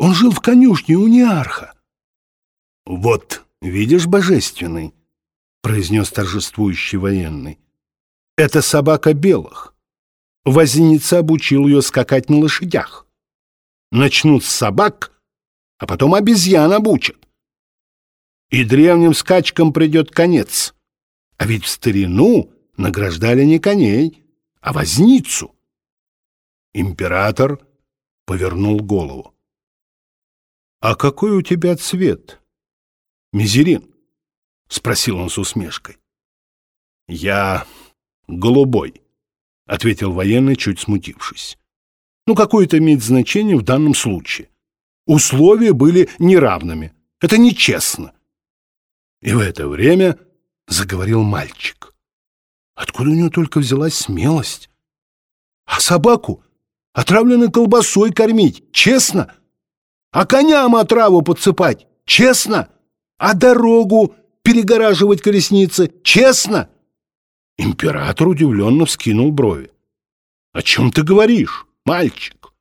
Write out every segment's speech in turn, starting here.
Он жил в конюшне у Неарха. «Вот, видишь, божественный», — произнес торжествующий военный, — «это собака белых. Возница обучил ее скакать на лошадях. Начнут с собак, а потом обезьян обучат. И древним скачкам придет конец. А ведь в старину награждали не коней, а возницу. Император повернул голову. «А какой у тебя цвет, Мизерин?» — спросил он с усмешкой. «Я голубой», — ответил военный, чуть смутившись. «Ну, какое это имеет значение в данном случае? Условия были неравными. Это нечестно». И в это время заговорил мальчик. Откуда у него только взялась смелость? А собаку отравленной колбасой кормить, честно? А коням отраву подсыпать, честно? А дорогу перегораживать колесницы, честно? Император удивленно вскинул брови. «О чем ты говоришь, мальчик?»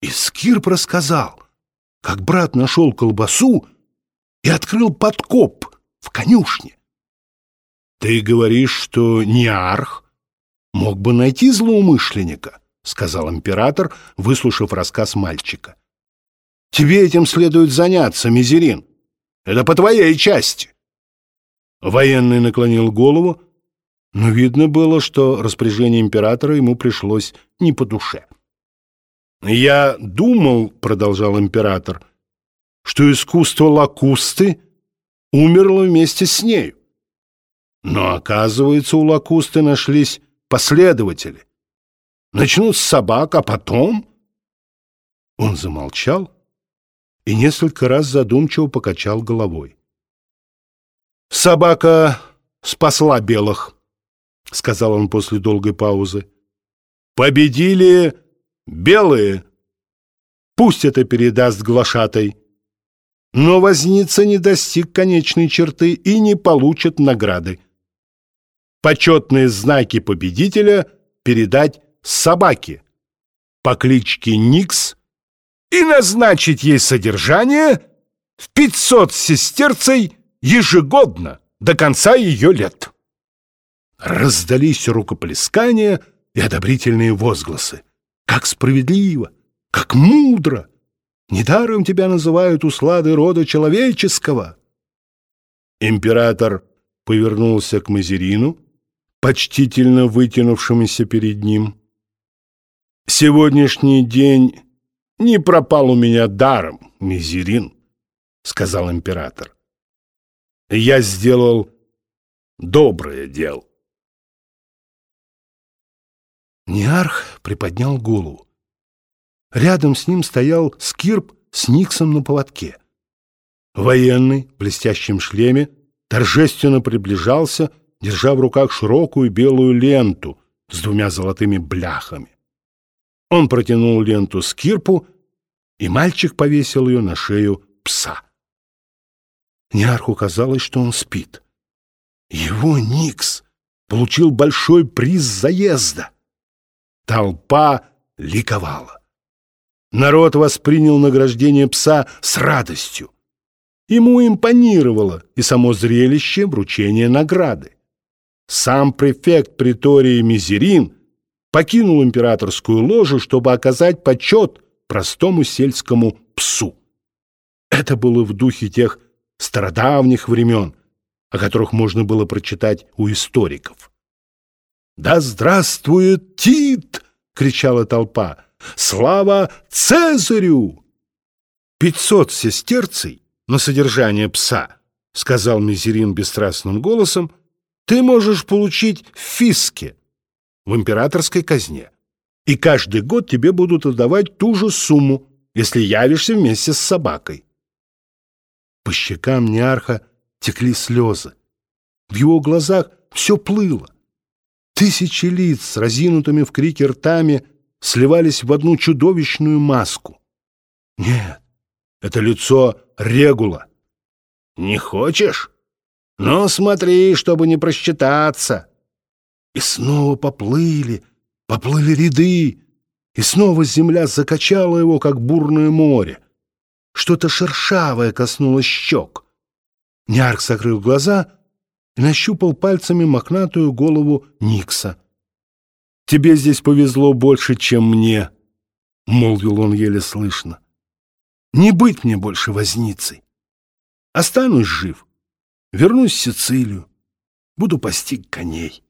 И Скирп рассказал, как брат нашел колбасу и открыл подкоп в конюшне. «Ты говоришь, что Ниарх мог бы найти злоумышленника?» — сказал император, выслушав рассказ мальчика. «Тебе этим следует заняться, Мизерин. Это по твоей части». Военный наклонил голову, но видно было, что распоряжение императора ему пришлось не по душе. «Я думал, — продолжал император, — что искусство лакусты умерло вместе с нею. Но, оказывается, у лакусты нашлись последователи. Начнут с собак, а потом... Он замолчал и несколько раз задумчиво покачал головой. «Собака спасла белых», — сказал он после долгой паузы. «Победили белые. Пусть это передаст глашатай. Но возница не достиг конечной черты и не получит награды. Почетные знаки победителя передать собаке по кличке Никс и назначить ей содержание в 500 сестерцей ежегодно до конца ее лет. Раздались рукоплескания и одобрительные возгласы. Как справедливо! Как мудро! Недаром тебя называют услады рода человеческого. Император повернулся к Мазерину, почтительно вытянувшемуся перед ним. «Сегодняшний день не пропал у меня даром, Мизерин», — сказал император. «Я сделал доброе дело». Ниарх приподнял голову. Рядом с ним стоял Скирп с Никсом на поводке. Военный в блестящем шлеме торжественно приближался, держа в руках широкую белую ленту с двумя золотыми бляхами. Он протянул ленту Скирпу, и мальчик повесил ее на шею пса. Ниарху казалось, что он спит. Его Никс получил большой приз заезда. Толпа ликовала. Народ воспринял награждение пса с радостью. Ему импонировало и само зрелище вручения награды. Сам префект притории Мизерин покинул императорскую ложу, чтобы оказать почет простому сельскому псу. Это было в духе тех стародавних времен, о которых можно было прочитать у историков. «Да здравствует Тит!» — кричала толпа. «Слава Цезарю!» «Пятьсот сестерций на содержание пса», — сказал Мизерин бесстрастным голосом, «ты можешь получить в фиске, в императорской казне, и каждый год тебе будут отдавать ту же сумму, если явишься вместе с собакой». По щекам Неарха текли слезы. В его глазах все плыло. Тысячи лиц с разинутыми в крике ртами сливались в одну чудовищную маску. Нет, это лицо Регула. Не хочешь? Ну, смотри, чтобы не просчитаться. И снова поплыли, поплыли ряды, и снова земля закачала его, как бурное море. что-то шершавое коснулось щек. Ниарх закрыл глаза и нащупал пальцами мохнатую голову Никса. «Тебе здесь повезло больше, чем мне», — молвил он еле слышно. «Не быть мне больше возницей. Останусь жив, вернусь в Сицилию, буду пасти коней.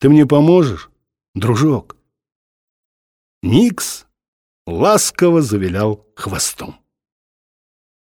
Ты мне поможешь, дружок?» Никс ласково завилял хвостом.